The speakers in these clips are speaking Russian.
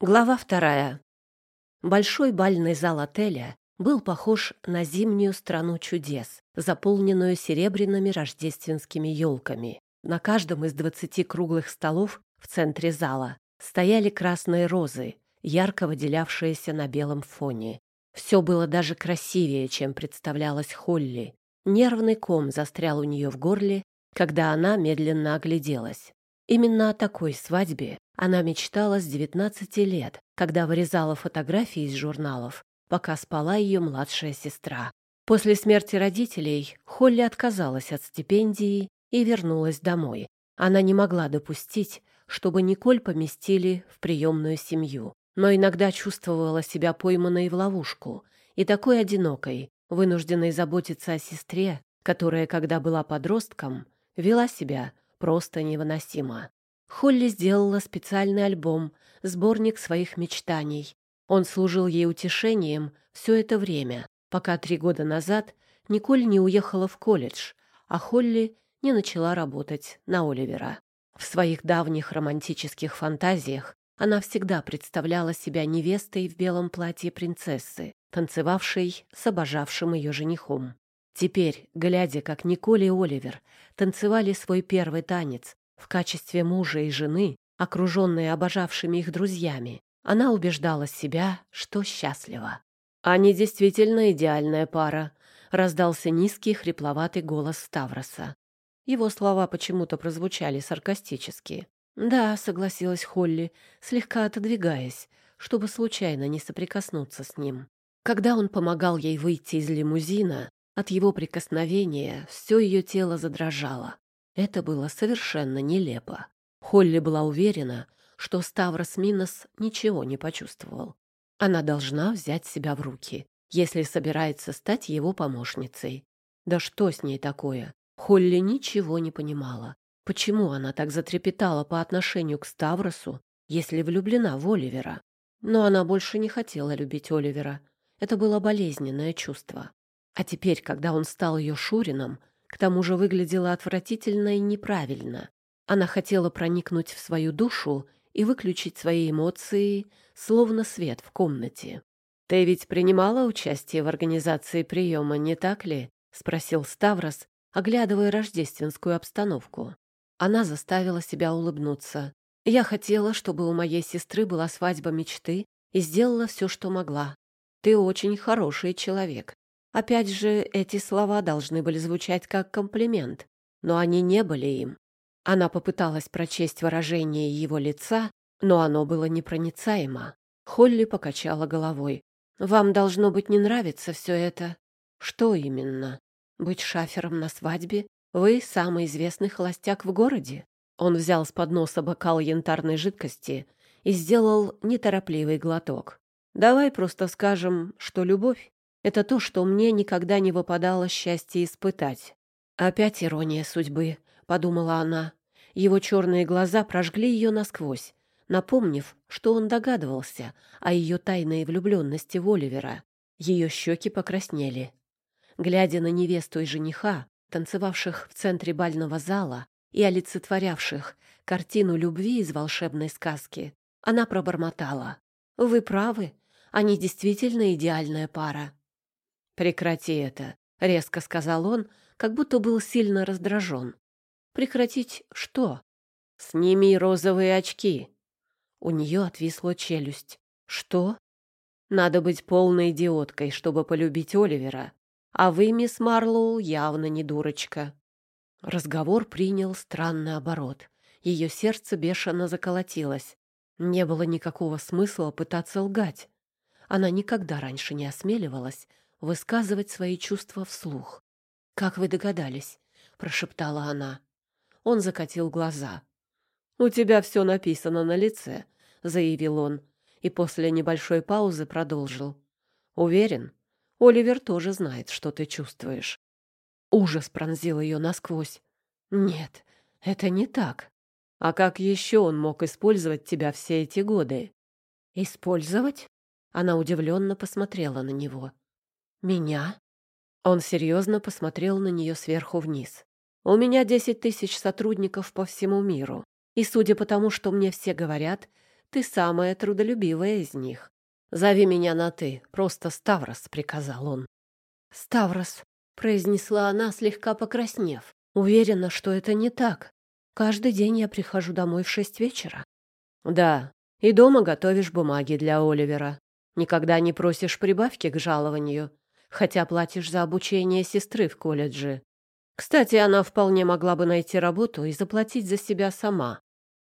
Глава вторая. Большой бальный зал отеля был похож на зимнюю страну чудес, заполненную серебряными рождественскими елками. На каждом из двадцати круглых столов в центре зала стояли красные розы, ярко выделявшиеся на белом фоне. Все было даже красивее, чем представлялось Холли. Нервный ком застрял у нее в горле, когда она медленно огляделась. Именно о такой свадьбе она мечтала с 19 лет, когда вырезала фотографии из журналов, пока спала ее младшая сестра. После смерти родителей Холли отказалась от стипендии и вернулась домой. Она не могла допустить, чтобы Николь поместили в приемную семью, но иногда чувствовала себя пойманной в ловушку и такой одинокой, вынужденной заботиться о сестре, которая, когда была подростком, вела себя просто невыносимо. Холли сделала специальный альбом, сборник своих мечтаний. Он служил ей утешением все это время, пока три года назад Николь не уехала в колледж, а Холли не начала работать на Оливера. В своих давних романтических фантазиях она всегда представляла себя невестой в белом платье принцессы, танцевавшей с обожавшим ее женихом. Теперь, глядя, как Николь и Оливер танцевали свой первый танец в качестве мужа и жены, окруженные обожавшими их друзьями, она убеждала себя, что счастлива. «Они действительно идеальная пара», — раздался низкий хрипловатый голос Ставроса. Его слова почему-то прозвучали саркастически. «Да», — согласилась Холли, слегка отодвигаясь, чтобы случайно не соприкоснуться с ним. Когда он помогал ей выйти из лимузина, от его прикосновения все ее тело задрожало. Это было совершенно нелепо. Холли была уверена, что Ставрос Минос ничего не почувствовал. Она должна взять себя в руки, если собирается стать его помощницей. Да что с ней такое? Холли ничего не понимала. Почему она так затрепетала по отношению к Ставросу, если влюблена в Оливера? Но она больше не хотела любить Оливера. Это было болезненное чувство. А теперь, когда он стал ее Шурином, к тому же выглядела отвратительно и неправильно. Она хотела проникнуть в свою душу и выключить свои эмоции, словно свет в комнате. «Ты ведь принимала участие в организации приема, не так ли?» — спросил Ставрос, оглядывая рождественскую обстановку. Она заставила себя улыбнуться. «Я хотела, чтобы у моей сестры была свадьба мечты, и сделала все, что могла. Ты очень хороший человек. Опять же, эти слова должны были звучать как комплимент, но они не были им. Она попыталась прочесть выражение его лица, но оно было непроницаемо. Холли покачала головой. «Вам, должно быть, не нравится все это». «Что именно? Быть шафером на свадьбе? Вы самый известный холостяк в городе?» Он взял с подноса бокал янтарной жидкости и сделал неторопливый глоток. «Давай просто скажем, что любовь это то, что мне никогда не выпадало счастье испытать. Опять ирония судьбы, подумала она. Его черные глаза прожгли ее насквозь, напомнив, что он догадывался о ее тайной влюбленности в Оливера. Ее щеки покраснели. Глядя на невесту и жениха, танцевавших в центре бального зала и олицетворявших картину любви из волшебной сказки, она пробормотала. «Вы правы, они действительно идеальная пара. «Прекрати это», — резко сказал он, как будто был сильно раздражен. «Прекратить что?» «Сними розовые очки». У нее отвисла челюсть. «Что?» «Надо быть полной идиоткой, чтобы полюбить Оливера. А вы, мисс Марлоу, явно не дурочка». Разговор принял странный оборот. Ее сердце бешено заколотилось. Не было никакого смысла пытаться лгать. Она никогда раньше не осмеливалась высказывать свои чувства вслух. «Как вы догадались?» — прошептала она. Он закатил глаза. «У тебя все написано на лице», — заявил он, и после небольшой паузы продолжил. «Уверен, Оливер тоже знает, что ты чувствуешь». Ужас пронзил ее насквозь. «Нет, это не так. А как еще он мог использовать тебя все эти годы?» «Использовать?» Она удивленно посмотрела на него. «Меня?» Он серьезно посмотрел на нее сверху вниз. «У меня десять тысяч сотрудников по всему миру, и судя по тому, что мне все говорят, ты самая трудолюбивая из них. Зови меня на «ты», просто Ставрос», — приказал он. «Ставрос», — произнесла она, слегка покраснев. «Уверена, что это не так. Каждый день я прихожу домой в шесть вечера». «Да, и дома готовишь бумаги для Оливера. Никогда не просишь прибавки к жалованию, хотя платишь за обучение сестры в колледже. Кстати, она вполне могла бы найти работу и заплатить за себя сама.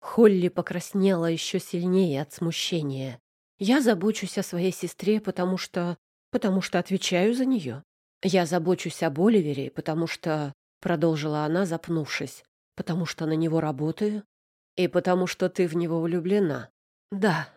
Холли покраснела еще сильнее от смущения. Я забочусь о своей сестре, потому что... потому что отвечаю за нее. Я забочусь об Оливере, потому что... Продолжила она, запнувшись. Потому что на него работаю. И потому что ты в него влюблена. Да,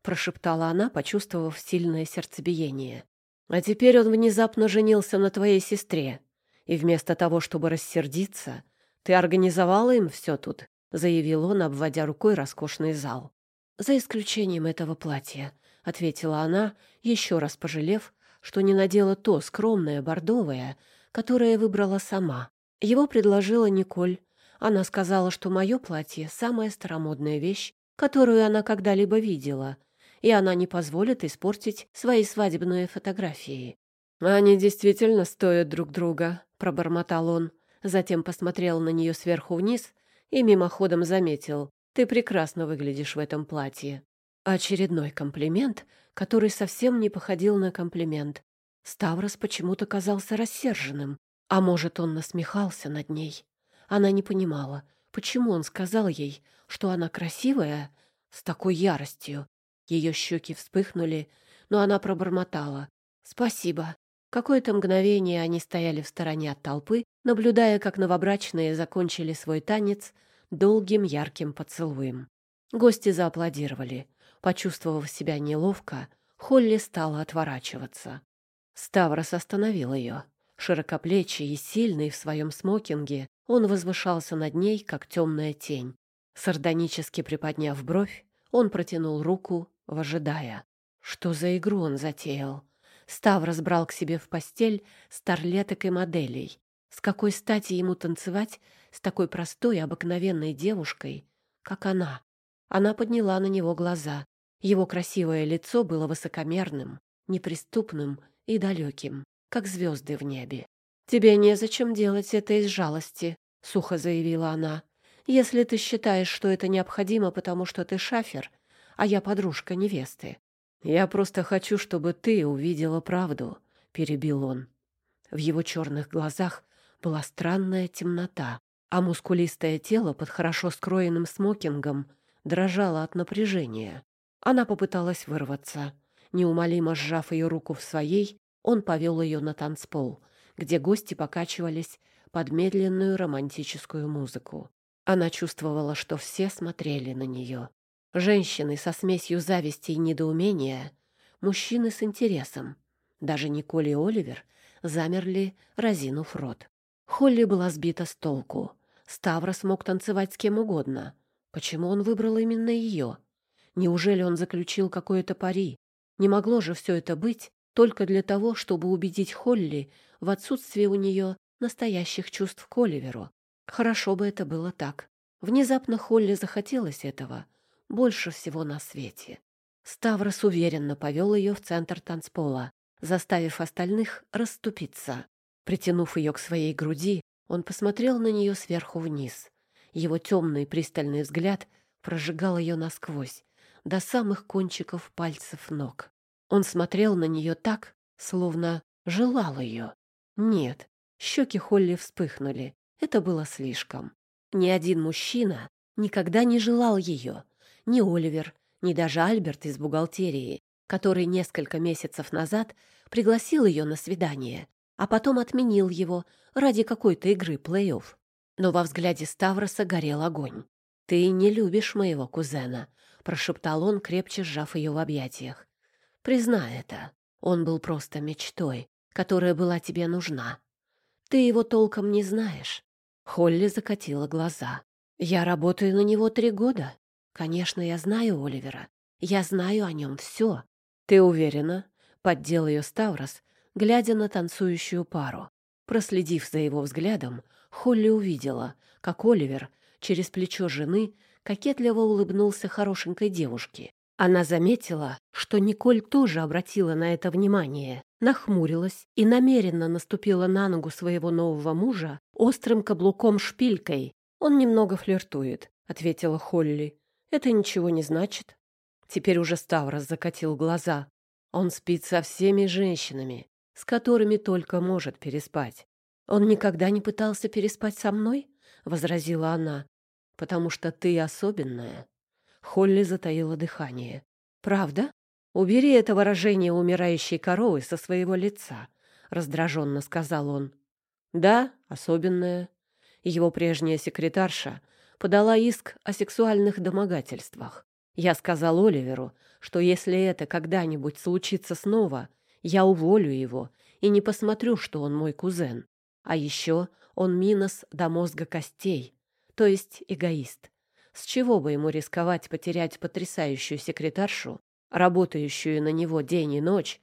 прошептала она, почувствовав сильное сердцебиение. А теперь он внезапно женился на твоей сестре. И вместо того, чтобы рассердиться, ты организовала им все тут, заявил он, обводя рукой роскошный зал. «За исключением этого платья», — ответила она, еще раз пожалев, что не надела то скромное бордовое, которое выбрала сама. Его предложила Николь. Она сказала, что мое платье — самая старомодная вещь, которую она когда-либо видела, и она не позволит испортить свои свадебные фотографии. «Они действительно стоят друг друга», — пробормотал он. Затем посмотрел на нее сверху вниз и мимоходом заметил. Ты прекрасно выглядишь в этом платье. Очередной комплимент, который совсем не походил на комплимент. Ставрос почему-то казался рассерженным. А может, он насмехался над ней. Она не понимала, почему он сказал ей, что она красивая, с такой яростью. Ее щеки вспыхнули, но она пробормотала. «Спасибо». Какое-то мгновение они стояли в стороне от толпы, наблюдая, как новобрачные закончили свой танец долгим ярким поцелуем. Гости зааплодировали. Почувствовав себя неловко, Холли стала отворачиваться. Ставрос остановил ее. Широкоплечий и сильный в своем смокинге, он возвышался над ней, как темная тень. Сардонически приподняв бровь, он протянул руку, выжидая. Что за игру он затеял? Ставрос брал к себе в постель старлеток и моделей. С какой стати ему танцевать с такой простой обыкновенной девушкой, как она? Она подняла на него глаза. Его красивое лицо было высокомерным, неприступным и далеким, как звезды в небе. «Тебе незачем делать это из жалости», — сухо заявила она. «Если ты считаешь, что это необходимо, потому что ты шафер, а я подружка невесты». «Я просто хочу, чтобы ты увидела правду», — перебил он. В его черных глазах была странная темнота, а мускулистое тело под хорошо скроенным смокингом дрожало от напряжения. Она попыталась вырваться. Неумолимо сжав ее руку в своей, он повел ее на танцпол, где гости покачивались под медленную романтическую музыку. Она чувствовала, что все смотрели на нее. Женщины со смесью зависти и недоумения, мужчины с интересом. Даже Николь и Оливер замерли, разинув рот. Холли была сбита с толку. Ставрос мог танцевать с кем угодно. Почему он выбрал именно ее? Неужели он заключил какое-то пари? Не могло же все это быть только для того, чтобы убедить Холли в отсутствии у нее настоящих чувств к Оливеру. Хорошо бы это было так. Внезапно Холли захотелось этого больше всего на свете. Ставрос уверенно повел ее в центр танцпола, заставив остальных расступиться. Притянув ее к своей груди, он посмотрел на нее сверху вниз. Его темный пристальный взгляд прожигал ее насквозь, до самых кончиков пальцев ног. Он смотрел на нее так, словно желал ее. Нет, щеки Холли вспыхнули. Это было слишком. Ни один мужчина никогда не желал ее. Ни Оливер, ни даже Альберт из бухгалтерии, который несколько месяцев назад пригласил ее на свидание а потом отменил его ради какой-то игры плей-офф. Но во взгляде Ставроса горел огонь. «Ты не любишь моего кузена», — прошептал он, крепче сжав ее в объятиях. «Признай это. Он был просто мечтой, которая была тебе нужна. Ты его толком не знаешь». Холли закатила глаза. «Я работаю на него три года. Конечно, я знаю Оливера. Я знаю о нем все. Ты уверена?» — поддел ее Ставрос, глядя на танцующую пару. Проследив за его взглядом, Холли увидела, как Оливер через плечо жены кокетливо улыбнулся хорошенькой девушке. Она заметила, что Николь тоже обратила на это внимание, нахмурилась и намеренно наступила на ногу своего нового мужа острым каблуком-шпилькой. «Он немного флиртует», — ответила Холли. «Это ничего не значит». Теперь уже Ставрос закатил глаза. Он спит со всеми женщинами, с которыми только может переспать. «Он никогда не пытался переспать со мной?» — возразила она. «Потому что ты особенная». Холли затаила дыхание. «Правда? Убери это выражение умирающей коровы со своего лица», — раздраженно сказал он. «Да, особенная». Его прежняя секретарша подала иск о сексуальных домогательствах. Я сказал Оливеру, что если это когда-нибудь случится снова, я уволю его и не посмотрю, что он мой кузен. А еще он минус до мозга костей, то есть эгоист. С чего бы ему рисковать потерять потрясающую секретаршу, работающую на него день и ночь,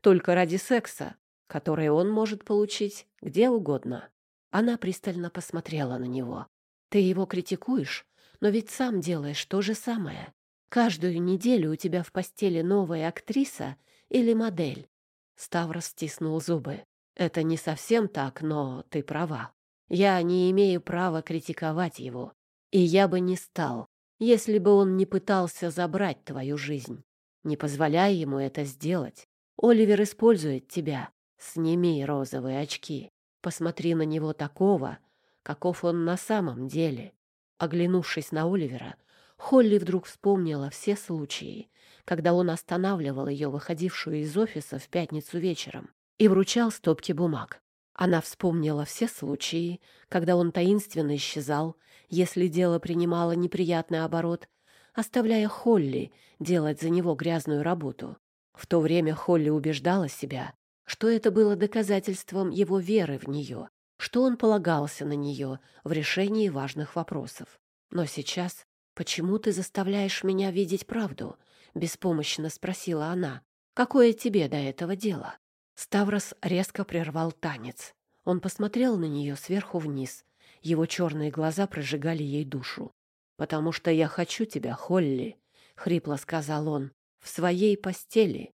только ради секса, который он может получить где угодно? Она пристально посмотрела на него. «Ты его критикуешь, но ведь сам делаешь то же самое. Каждую неделю у тебя в постели новая актриса или модель». Ставрос стиснул зубы. «Это не совсем так, но ты права. Я не имею права критиковать его. И я бы не стал, если бы он не пытался забрать твою жизнь. Не позволяй ему это сделать. Оливер использует тебя. Сними розовые очки. Посмотри на него такого, каков он на самом деле. Оглянувшись на Оливера, Холли вдруг вспомнила все случаи, когда он останавливал ее, выходившую из офиса в пятницу вечером, и вручал стопки бумаг. Она вспомнила все случаи, когда он таинственно исчезал, если дело принимало неприятный оборот, оставляя Холли делать за него грязную работу. В то время Холли убеждала себя, что это было доказательством его веры в нее, что он полагался на нее в решении важных вопросов. Но сейчас «Почему ты заставляешь меня видеть правду?» — беспомощно спросила она. «Какое тебе до этого дело?» Ставрос резко прервал танец. Он посмотрел на нее сверху вниз. Его черные глаза прожигали ей душу. «Потому что я хочу тебя, Холли», — хрипло сказал он, — «в своей постели».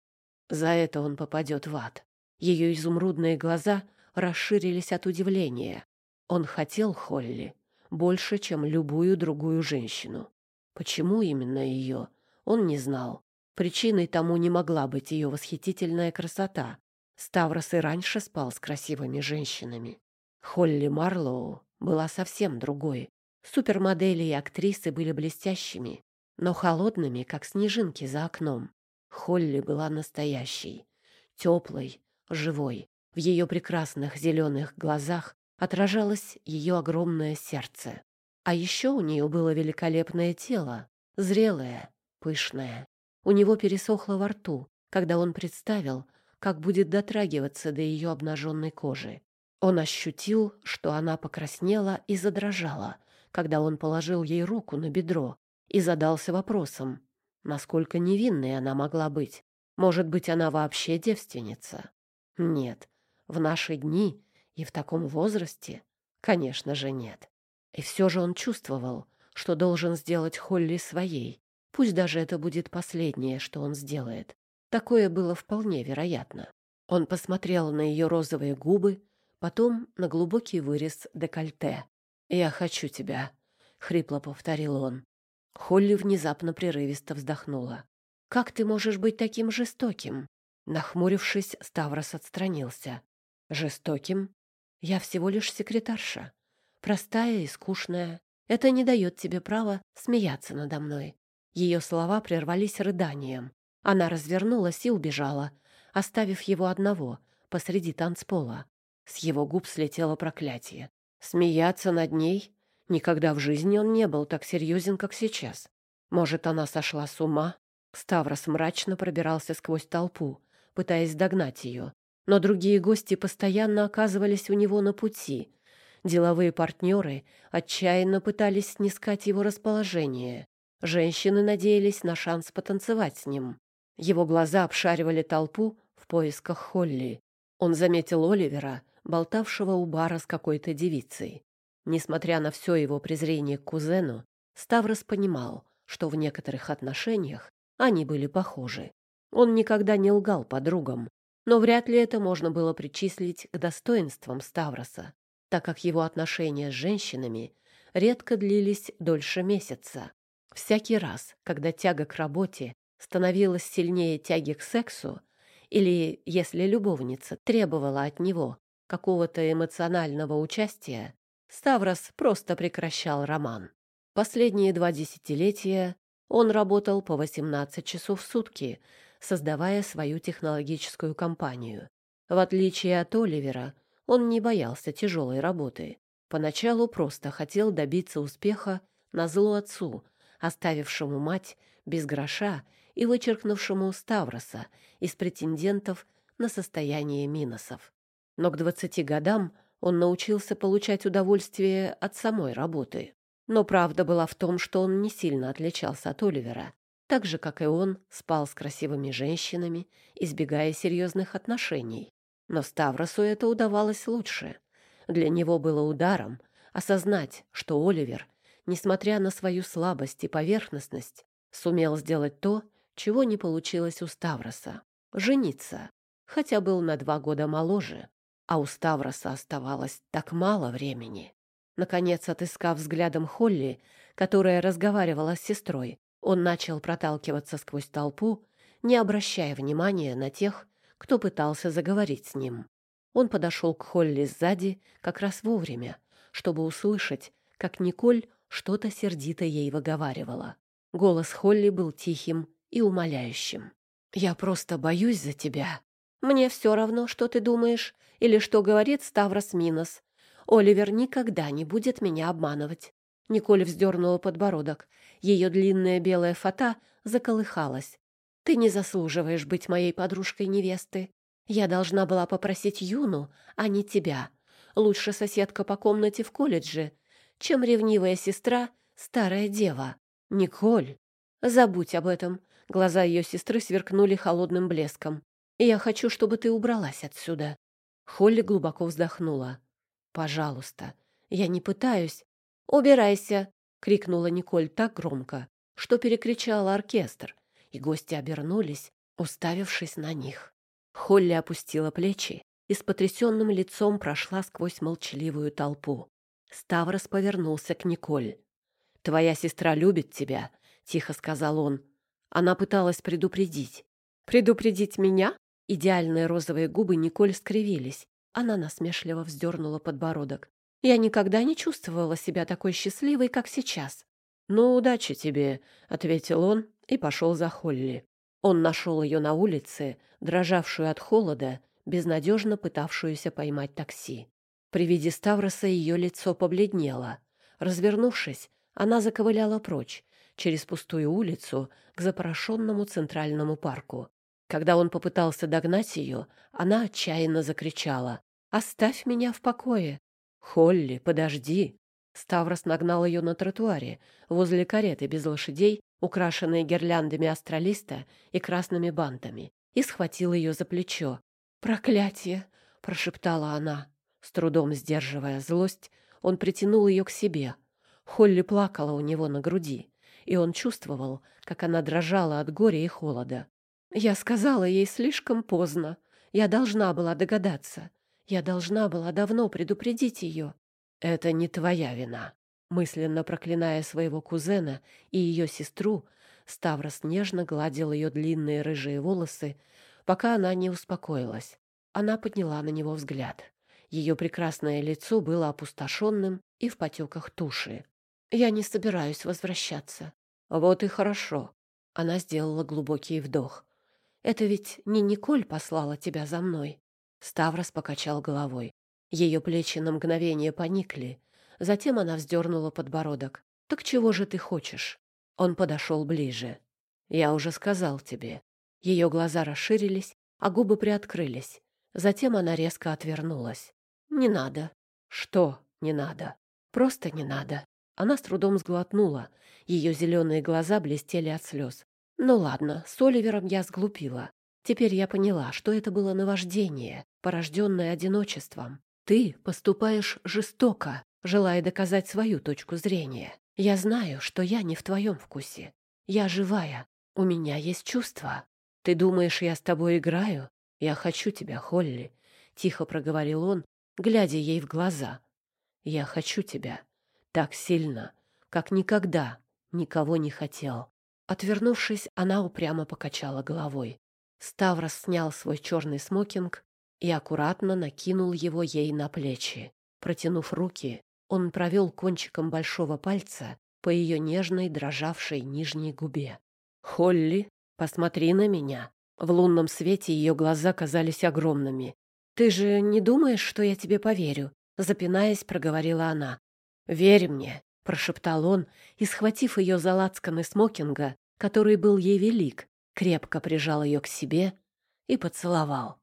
За это он попадет в ад. Ее изумрудные глаза расширились от удивления. Он хотел Холли больше, чем любую другую женщину. Почему именно ее, он не знал. Причиной тому не могла быть ее восхитительная красота. Ставрос и раньше спал с красивыми женщинами. Холли Марлоу была совсем другой. Супермодели и актрисы были блестящими, но холодными, как снежинки за окном. Холли была настоящей, теплой, живой. В ее прекрасных зеленых глазах отражалось ее огромное сердце. А еще у нее было великолепное тело, зрелое, пышное. У него пересохло во рту, когда он представил, как будет дотрагиваться до ее обнаженной кожи. Он ощутил, что она покраснела и задрожала, когда он положил ей руку на бедро и задался вопросом, насколько невинной она могла быть. Может быть, она вообще девственница? Нет, в наши дни и в таком возрасте, конечно же, нет. И все же он чувствовал, что должен сделать Холли своей. Пусть даже это будет последнее, что он сделает. Такое было вполне вероятно. Он посмотрел на ее розовые губы, потом на глубокий вырез декольте. «Я хочу тебя», — хрипло повторил он. Холли внезапно прерывисто вздохнула. «Как ты можешь быть таким жестоким?» Нахмурившись, Ставрос отстранился. «Жестоким? Я всего лишь секретарша. Простая и скучная. Это не дает тебе права смеяться надо мной». Ее слова прервались рыданием. Она развернулась и убежала, оставив его одного посреди танцпола. С его губ слетело проклятие. Смеяться над ней? Никогда в жизни он не был так серьезен, как сейчас. Может, она сошла с ума? Ставрос мрачно пробирался сквозь толпу, пытаясь догнать ее. Но другие гости постоянно оказывались у него на пути. Деловые партнеры отчаянно пытались снискать его расположение. Женщины надеялись на шанс потанцевать с ним. Его глаза обшаривали толпу в поисках Холли. Он заметил Оливера, болтавшего у бара с какой-то девицей. Несмотря на все его презрение к кузену, Ставрос понимал, что в некоторых отношениях они были похожи. Он никогда не лгал подругам, но вряд ли это можно было причислить к достоинствам Ставроса, так как его отношения с женщинами редко длились дольше месяца. Всякий раз, когда тяга к работе становилась сильнее тяги к сексу, или если любовница требовала от него какого-то эмоционального участия, Ставрос просто прекращал роман. Последние два десятилетия он работал по 18 часов в сутки, создавая свою технологическую компанию. В отличие от Оливера, он не боялся тяжелой работы. Поначалу просто хотел добиться успеха на зло отцу, оставившему мать без гроша и вычеркнувшему Ставроса из претендентов на состояние Миносов. Но к двадцати годам он научился получать удовольствие от самой работы. Но правда была в том, что он не сильно отличался от Оливера. Так же, как и он, спал с красивыми женщинами, избегая серьезных отношений. Но Ставросу это удавалось лучше. Для него было ударом осознать, что Оливер, несмотря на свою слабость и поверхностность, сумел сделать то, чего не получилось у Ставроса — жениться, хотя был на два года моложе, а у Ставроса оставалось так мало времени. Наконец, отыскав взглядом Холли, которая разговаривала с сестрой, он начал проталкиваться сквозь толпу, не обращая внимания на тех, кто пытался заговорить с ним. Он подошел к Холли сзади как раз вовремя, чтобы услышать, как Николь что-то сердито ей выговаривала. Голос Холли был тихим и умоляющим. «Я просто боюсь за тебя. Мне все равно, что ты думаешь или что говорит Ставрос Минос. Оливер никогда не будет меня обманывать. Николь вздернула подбородок. Ее длинная белая фата заколыхалась. «Ты не заслуживаешь быть моей подружкой невесты. Я должна была попросить Юну, а не тебя. Лучше соседка по комнате в колледже, чем ревнивая сестра, старая дева. Николь, забудь об этом». Глаза ее сестры сверкнули холодным блеском. «Я хочу, чтобы ты убралась отсюда». Холли глубоко вздохнула. «Пожалуйста, я не пытаюсь». «Убирайся!» — крикнула Николь так громко, что перекричала оркестр, и гости обернулись, уставившись на них. Холли опустила плечи и с потрясенным лицом прошла сквозь молчаливую толпу. Ставрос повернулся к Николь. «Твоя сестра любит тебя», — тихо сказал он. Она пыталась предупредить. «Предупредить меня?» Идеальные розовые губы Николь скривились. Она насмешливо вздернула подбородок. «Я никогда не чувствовала себя такой счастливой, как сейчас». «Ну, удачи тебе», — ответил он и пошел за Холли. Он нашел ее на улице, дрожавшую от холода, безнадежно пытавшуюся поймать такси. При виде Ставроса ее лицо побледнело. Развернувшись, она заковыляла прочь, через пустую улицу, к запорошенному центральному парку. Когда он попытался догнать ее, она отчаянно закричала. Оставь меня в покое. Холли, подожди. Ставрос нагнал ее на тротуаре, возле кареты без лошадей, украшенной гирляндами астралиста и красными бантами, и схватил ее за плечо. «Проклятие!» — прошептала она. С трудом сдерживая злость, он притянул ее к себе. Холли плакала у него на груди, и он чувствовал, как она дрожала от горя и холода. «Я сказала ей слишком поздно. Я должна была догадаться. Я должна была давно предупредить ее. Это не твоя вина. Мысленно проклиная своего кузена и ее сестру, Ставрос нежно гладил ее длинные рыжие волосы, пока она не успокоилась. Она подняла на него взгляд. Ее прекрасное лицо было опустошенным и в потеках туши. «Я не собираюсь возвращаться». «Вот и хорошо». Она сделала глубокий вдох. «Это ведь не Николь послала тебя за мной. Ставрос покачал головой. Ее плечи на мгновение поникли. Затем она вздернула подбородок. «Так чего же ты хочешь?» Он подошел ближе. «Я уже сказал тебе». Ее глаза расширились, а губы приоткрылись. Затем она резко отвернулась. «Не надо». «Что не надо?» «Просто не надо». Она с трудом сглотнула. Ее зеленые глаза блестели от слез. «Ну ладно, с Оливером я сглупила. Теперь я поняла, что это было наваждение, порожденное одиночеством. Ты поступаешь жестоко, желая доказать свою точку зрения. Я знаю, что я не в твоем вкусе. Я живая. У меня есть чувства. Ты думаешь, я с тобой играю? Я хочу тебя, Холли, — тихо проговорил он, глядя ей в глаза. Я хочу тебя так сильно, как никогда никого не хотел. Отвернувшись, она упрямо покачала головой. Ставрос снял свой черный смокинг и аккуратно накинул его ей на плечи. Протянув руки, он провел кончиком большого пальца по ее нежной, дрожавшей нижней губе. «Холли, посмотри на меня!» В лунном свете ее глаза казались огромными. «Ты же не думаешь, что я тебе поверю?» Запинаясь, проговорила она. «Верь мне!» — прошептал он и, схватив ее за лацканы смокинга, который был ей велик, крепко прижал ее к себе и поцеловал.